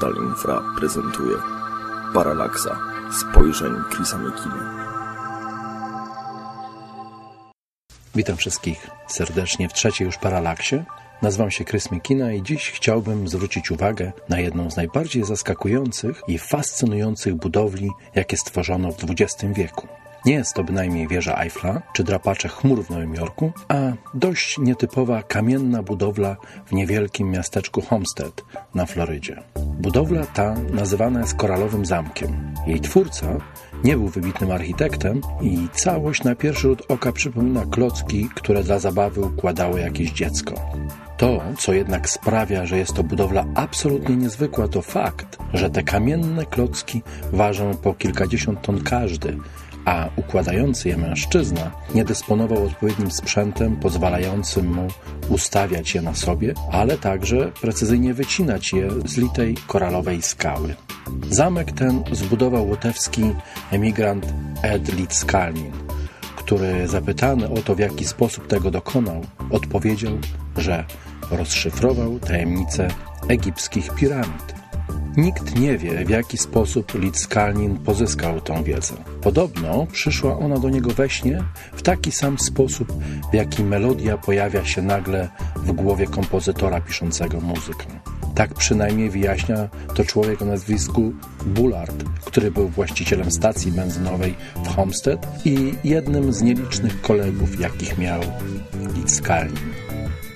Portal Infra prezentuje Paralaksa spojrzeń Chrisa Mekina. Witam wszystkich serdecznie w trzeciej już Paralaksie. Nazywam się Chris i dziś chciałbym zwrócić uwagę na jedną z najbardziej zaskakujących i fascynujących budowli, jakie stworzono w XX wieku. Nie jest to bynajmniej wieża Eiffla czy drapacze chmur w Nowym Jorku, a dość nietypowa kamienna budowla w niewielkim miasteczku Homestead na Florydzie. Budowla ta nazywana jest koralowym zamkiem. Jej twórca nie był wybitnym architektem i całość na pierwszy rzut oka przypomina klocki, które dla zabawy układało jakieś dziecko. To, co jednak sprawia, że jest to budowla absolutnie niezwykła, to fakt, że te kamienne klocki ważą po kilkadziesiąt ton każdy, a układający je mężczyzna nie dysponował odpowiednim sprzętem pozwalającym mu ustawiać je na sobie, ale także precyzyjnie wycinać je z litej koralowej skały. Zamek ten zbudował łotewski emigrant Ed Litzkalnin, który zapytany o to, w jaki sposób tego dokonał, odpowiedział, że rozszyfrował tajemnicę egipskich piramid. Nikt nie wie, w jaki sposób Litzkalnin pozyskał tę wiedzę. Podobno przyszła ona do niego we śnie w taki sam sposób, w jaki melodia pojawia się nagle w głowie kompozytora piszącego muzykę. Tak przynajmniej wyjaśnia to człowiek o nazwisku Bullard, który był właścicielem stacji benzynowej w Homestead i jednym z nielicznych kolegów, jakich miał Litzkalnin.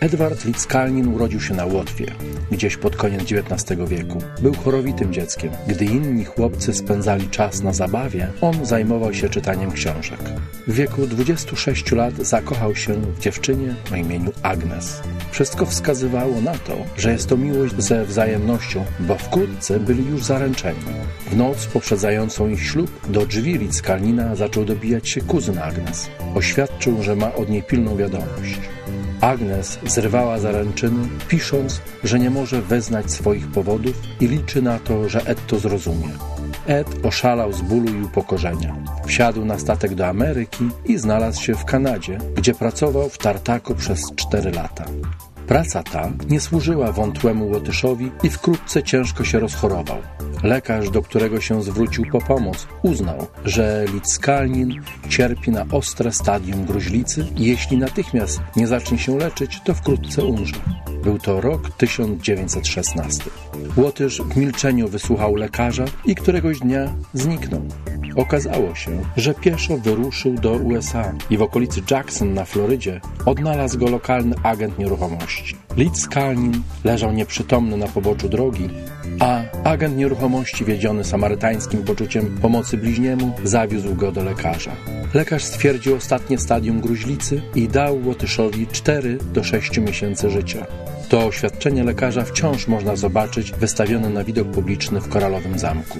Edward Litzkalnin urodził się na Łotwie, gdzieś pod koniec XIX wieku. Był chorowitym dzieckiem. Gdy inni chłopcy spędzali czas na zabawie, on zajmował się czytaniem książek. W wieku 26 lat zakochał się w dziewczynie o imieniu Agnes. Wszystko wskazywało na to, że jest to miłość ze wzajemnością, bo wkrótce byli już zaręczeni. W noc poprzedzającą ich ślub do drzwi Litzkalnina zaczął dobijać się kuzyn Agnes. Oświadczył, że ma od niej pilną wiadomość. Agnes zrywała zaręczyny, pisząc, że nie może wyznać swoich powodów i liczy na to, że Ed to zrozumie. Ed oszalał z bólu i upokorzenia. Wsiadł na statek do Ameryki i znalazł się w Kanadzie, gdzie pracował w Tartaku przez cztery lata. Praca ta nie służyła wątłemu Łotyszowi i wkrótce ciężko się rozchorował. Lekarz, do którego się zwrócił po pomoc, uznał, że Litzkalnin cierpi na ostre stadium gruźlicy i jeśli natychmiast nie zacznie się leczyć, to wkrótce umrze. Był to rok 1916. Łotysz w milczeniu wysłuchał lekarza i któregoś dnia zniknął. Okazało się, że pieszo wyruszył do USA i w okolicy Jackson na Florydzie odnalazł go lokalny agent nieruchomości. Litzkalnin leżał nieprzytomny na poboczu drogi, a agent nieruchomości, wiedziony samarytańskim poczuciem pomocy bliźniemu, zawiózł go do lekarza. Lekarz stwierdził ostatnie stadium gruźlicy i dał Łotyszowi 4 do 6 miesięcy życia. To oświadczenie lekarza wciąż można zobaczyć wystawione na widok publiczny w Koralowym Zamku.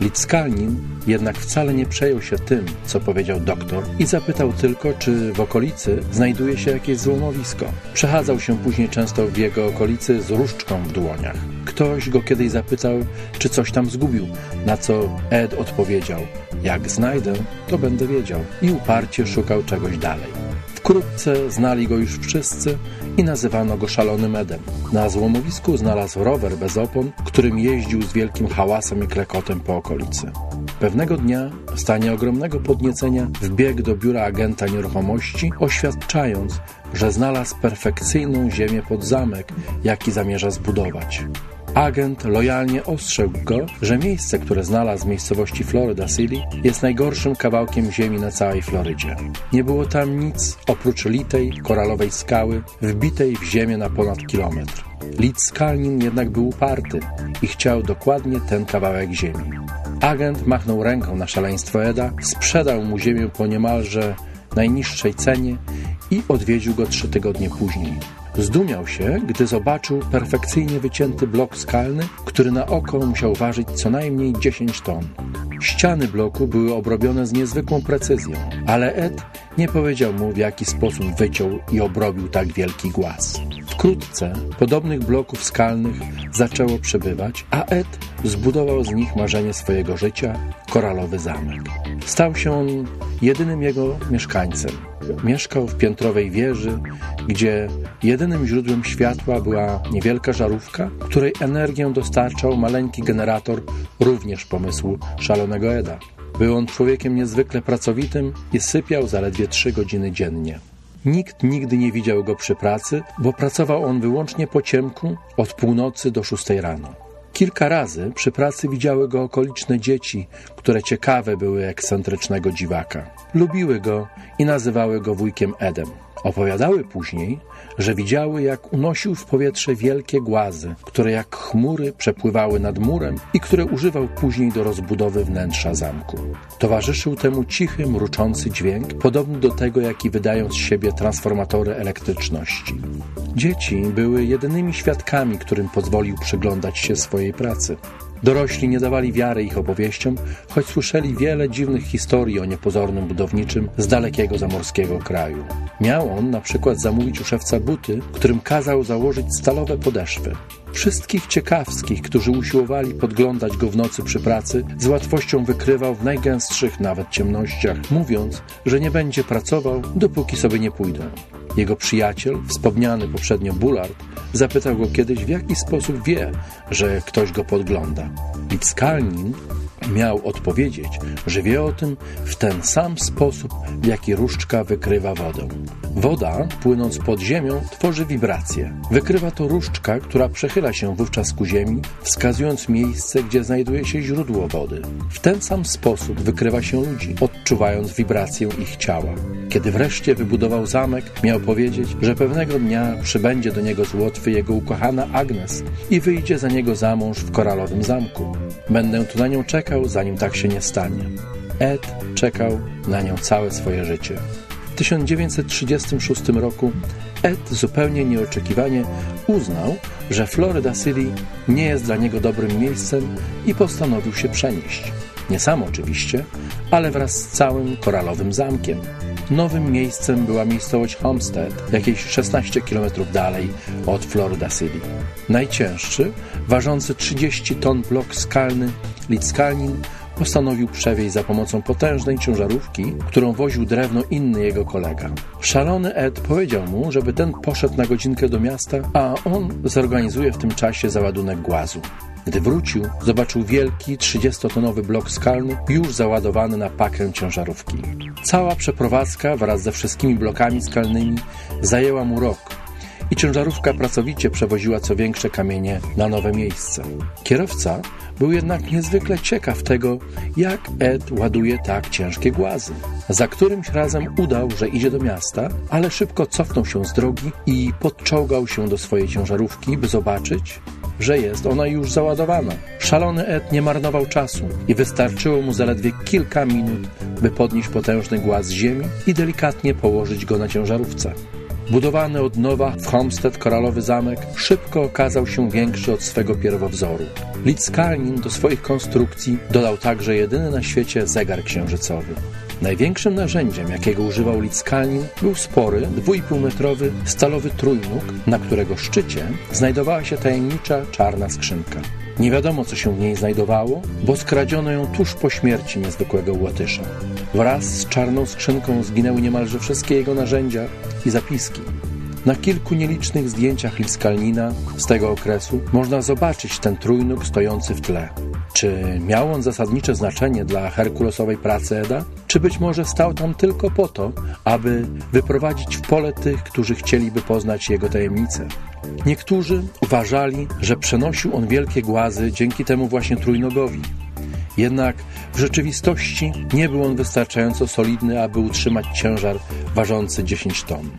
Litzkalnin jednak wcale nie przejął się tym, co powiedział doktor i zapytał tylko, czy w okolicy znajduje się jakieś złomowisko. Przechadzał się później często w jego okolicy z różdżką w dłoniach. Ktoś go kiedyś zapytał, czy coś tam zgubił, na co Ed odpowiedział, jak znajdę, to będę wiedział i uparcie szukał czegoś dalej. Wkrótce znali go już wszyscy i nazywano go Szalonym Edem. Na złomowisku znalazł rower bez opon, którym jeździł z wielkim hałasem i klekotem po okolicy. Pewnego dnia, w stanie ogromnego podniecenia, wbiegł do biura agenta nieruchomości, oświadczając, że znalazł perfekcyjną ziemię pod zamek, jaki zamierza zbudować. Agent lojalnie ostrzegł go, że miejsce, które znalazł w miejscowości Florida City, jest najgorszym kawałkiem ziemi na całej Florydzie. Nie było tam nic oprócz litej, koralowej skały, wbitej w ziemię na ponad kilometr. Litzkalnin jednak był uparty i chciał dokładnie ten kawałek ziemi. Agent machnął ręką na szaleństwo Eda, sprzedał mu ziemię po niemalże najniższej cenie i odwiedził go trzy tygodnie później. Zdumiał się, gdy zobaczył perfekcyjnie wycięty blok skalny, który na oko musiał ważyć co najmniej 10 ton. Ściany bloku były obrobione z niezwykłą precyzją, ale Ed nie powiedział mu, w jaki sposób wyciął i obrobił tak wielki głaz. Wkrótce podobnych bloków skalnych zaczęło przybywać, a Ed zbudował z nich marzenie swojego życia koralowy zamek. Stał się on jedynym jego mieszkańcem. Mieszkał w piętrowej wieży, gdzie jedynym źródłem światła była niewielka żarówka, której energię dostarczał maleńki generator, również pomysłu szalonego Eda. Był on człowiekiem niezwykle pracowitym i sypiał zaledwie trzy godziny dziennie. Nikt nigdy nie widział go przy pracy, bo pracował on wyłącznie po ciemku od północy do szóstej rano. Kilka razy przy pracy widziały go okoliczne dzieci, które ciekawe były ekscentrycznego dziwaka. Lubiły go i nazywały go wujkiem Edem. Opowiadały później, że widziały, jak unosił w powietrze wielkie głazy, które jak chmury przepływały nad murem i które używał później do rozbudowy wnętrza zamku. Towarzyszył temu cichy, mruczący dźwięk, podobny do tego, jaki wydają z siebie transformatory elektryczności. Dzieci były jedynymi świadkami, którym pozwolił przyglądać się swojej pracy. Dorośli nie dawali wiary ich opowieściom, choć słyszeli wiele dziwnych historii o niepozornym budowniczym z dalekiego zamorskiego kraju. Miał on na przykład zamówić u szewca buty, którym kazał założyć stalowe podeszwy. Wszystkich ciekawskich, którzy usiłowali podglądać go w nocy przy pracy, z łatwością wykrywał w najgęstszych nawet ciemnościach, mówiąc, że nie będzie pracował, dopóki sobie nie pójdą. Jego przyjaciel, wspomniany poprzednio Bullard, zapytał go kiedyś, w jaki sposób wie, że ktoś go podgląda. Skalnin miał odpowiedzieć, że wie o tym w ten sam sposób, w jaki różdżka wykrywa wodę. Woda, płynąc pod ziemią, tworzy wibracje. Wykrywa to różdżka, która przechyla się wówczas ku ziemi, wskazując miejsce, gdzie znajduje się źródło wody. W ten sam sposób wykrywa się ludzi, odczuwając wibrację ich ciała. Kiedy wreszcie wybudował zamek, miał powiedzieć, że pewnego dnia przybędzie do niego z Łotwy jego ukochana Agnes i wyjdzie za niego za mąż w koralowym zamku. Będę tu na nią czekał, zanim tak się nie stanie. Ed czekał na nią całe swoje życie. W 1936 roku Ed zupełnie nieoczekiwanie uznał, że Florida City nie jest dla niego dobrym miejscem i postanowił się przenieść. Nie sam oczywiście, ale wraz z całym koralowym zamkiem. Nowym miejscem była miejscowość Homestead, jakieś 16 km dalej od Florida City. Najcięższy, ważący 30 ton blok skalny Lidskalnin postanowił przewieźć za pomocą potężnej ciężarówki, którą woził drewno inny jego kolega. Szalony Ed powiedział mu, żeby ten poszedł na godzinkę do miasta, a on zorganizuje w tym czasie załadunek głazu. Gdy wrócił, zobaczył wielki, 30-tonowy blok skalny, już załadowany na pakę ciężarówki. Cała przeprowadzka wraz ze wszystkimi blokami skalnymi zajęła mu rok i ciężarówka pracowicie przewoziła co większe kamienie na nowe miejsce. Kierowca był jednak niezwykle ciekaw tego, jak Ed ładuje tak ciężkie głazy. Za którymś razem udał, że idzie do miasta, ale szybko cofnął się z drogi i podczołgał się do swojej ciężarówki, by zobaczyć, że jest ona już załadowana. Szalony Ed nie marnował czasu i wystarczyło mu zaledwie kilka minut, by podnieść potężny głaz z ziemi i delikatnie położyć go na ciężarówce. Budowany od nowa w Homestead koralowy zamek szybko okazał się większy od swego pierwowzoru. Lidskalnin do swoich konstrukcji dodał także jedyny na świecie zegar księżycowy. Największym narzędziem, jakiego używał Lidskalnin, był spory, 2,5-metrowy stalowy trójnóg, na którego szczycie znajdowała się tajemnicza czarna skrzynka. Nie wiadomo, co się w niej znajdowało, bo skradziono ją tuż po śmierci niezwykłego Łotysza. Wraz z czarną skrzynką zginęły niemalże wszystkie jego narzędzia i zapiski. Na kilku nielicznych zdjęciach Liskalnina z tego okresu można zobaczyć ten trójnóg stojący w tle. Czy miał on zasadnicze znaczenie dla herkulosowej pracy Eda? Czy być może stał tam tylko po to, aby wyprowadzić w pole tych, którzy chcieliby poznać jego tajemnice? Niektórzy uważali, że przenosił on wielkie głazy dzięki temu właśnie trójnogowi. Jednak w rzeczywistości nie był on wystarczająco solidny, aby utrzymać ciężar ważący 10 ton.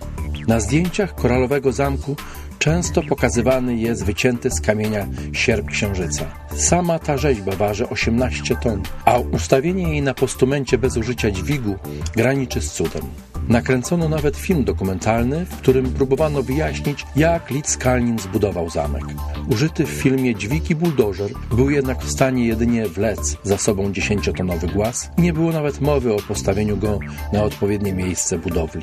Na zdjęciach koralowego zamku często pokazywany jest wycięty z kamienia sierp księżyca. Sama ta rzeźba waży 18 ton, a ustawienie jej na postumencie bez użycia dźwigu graniczy z cudem. Nakręcono nawet film dokumentalny, w którym próbowano wyjaśnić, jak Litz Kalnin zbudował zamek. Użyty w filmie dźwig buldożer był jednak w stanie jedynie wlec za sobą 10-tonowy głaz i nie było nawet mowy o postawieniu go na odpowiednie miejsce budowli.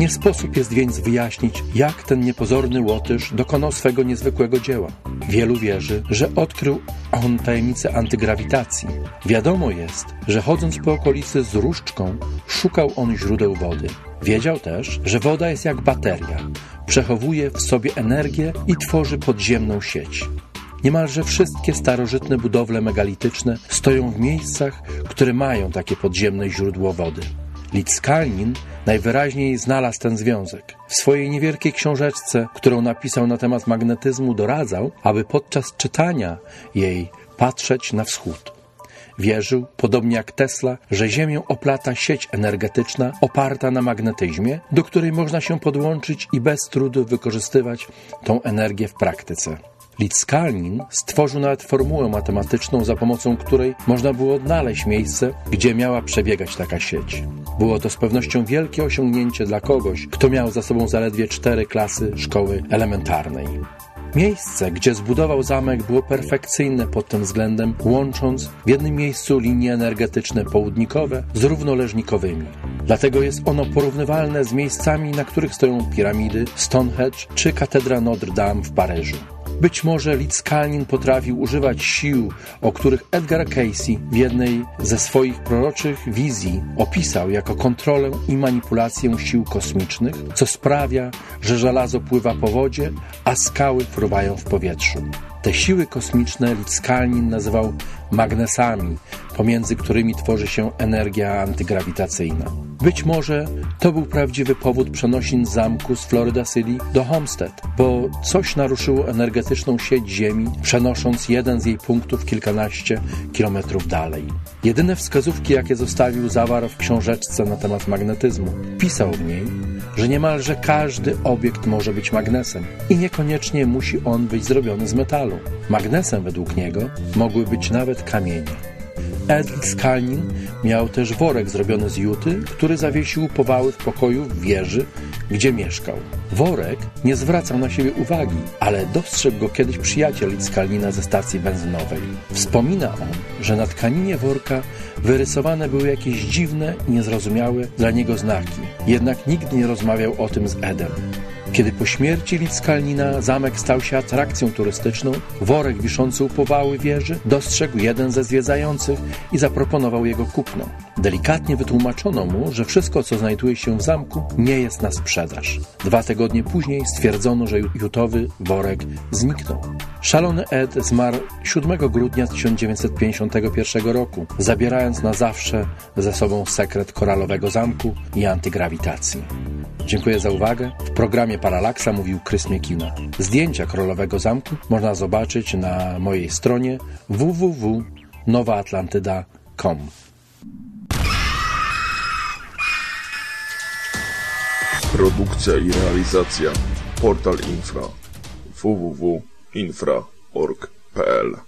Nie sposób jest więc wyjaśnić, jak ten niepozorny Łotysz dokonał swego niezwykłego dzieła. Wielu wierzy, że odkrył on tajemnicę antygrawitacji. Wiadomo jest, że chodząc po okolicy z różdżką, szukał on źródeł wody. Wiedział też, że woda jest jak bateria. Przechowuje w sobie energię i tworzy podziemną sieć. Niemalże wszystkie starożytne budowle megalityczne stoją w miejscach, które mają takie podziemne źródło wody. Litzkalnin najwyraźniej znalazł ten związek. W swojej niewielkiej książeczce, którą napisał na temat magnetyzmu, doradzał, aby podczas czytania jej patrzeć na wschód. Wierzył, podobnie jak Tesla, że Ziemię oplata sieć energetyczna oparta na magnetyzmie, do której można się podłączyć i bez trudu wykorzystywać tą energię w praktyce. Litzkalnin stworzył nawet formułę matematyczną, za pomocą której można było odnaleźć miejsce, gdzie miała przebiegać taka sieć. Było to z pewnością wielkie osiągnięcie dla kogoś, kto miał za sobą zaledwie cztery klasy szkoły elementarnej. Miejsce, gdzie zbudował zamek, było perfekcyjne pod tym względem, łącząc w jednym miejscu linie energetyczne południkowe z równoleżnikowymi. Dlatego jest ono porównywalne z miejscami, na których stoją piramidy, Stonehenge czy katedra Notre Dame w Paryżu. Być może Litzkalnin potrafił używać sił, o których Edgar Casey w jednej ze swoich proroczych wizji opisał jako kontrolę i manipulację sił kosmicznych, co sprawia, że żelazo pływa po wodzie, a skały fruwają w powietrzu. Te siły kosmiczne Litzkalnin nazywał magnesami, pomiędzy którymi tworzy się energia antygrawitacyjna. Być może to był prawdziwy powód przenosin zamku z Florida City do Homestead, bo coś naruszyło energetyczną sieć Ziemi, przenosząc jeden z jej punktów kilkanaście kilometrów dalej. Jedyne wskazówki, jakie zostawił, zawarł w książeczce na temat magnetyzmu. Pisał w niej, że niemalże każdy obiekt może być magnesem i niekoniecznie musi on być zrobiony z metalu. Magnesem według niego mogły być nawet kamienie. Edwin Skalnin miał też worek zrobiony z juty, który zawiesił powały w pokoju w wieży, gdzie mieszkał. Worek nie zwracał na siebie uwagi, ale dostrzegł go kiedyś przyjaciel Skalnina ze stacji benzynowej. Wspomina on, że na tkaninie worka wyrysowane były jakieś dziwne niezrozumiałe dla niego znaki. Jednak nigdy nie rozmawiał o tym z Edem. Kiedy po śmierci Litzkalnina zamek stał się atrakcją turystyczną, worek wiszący u powały wieży dostrzegł jeden ze zwiedzających i zaproponował jego kupno. Delikatnie wytłumaczono mu, że wszystko, co znajduje się w zamku, nie jest na sprzedaż. Dwa tygodnie później stwierdzono, że jutowy worek zniknął. Szalony Ed zmarł 7 grudnia 1951 roku, zabierając na zawsze ze sobą sekret koralowego zamku i antygrawitacji. Dziękuję za uwagę. W programie Paralaksa mówił Krys Miekina. Zdjęcia Królowego Zamku można zobaczyć na mojej stronie www.nowaatlantyda.com. Produkcja i realizacja Portal Infra www.infra.org.pl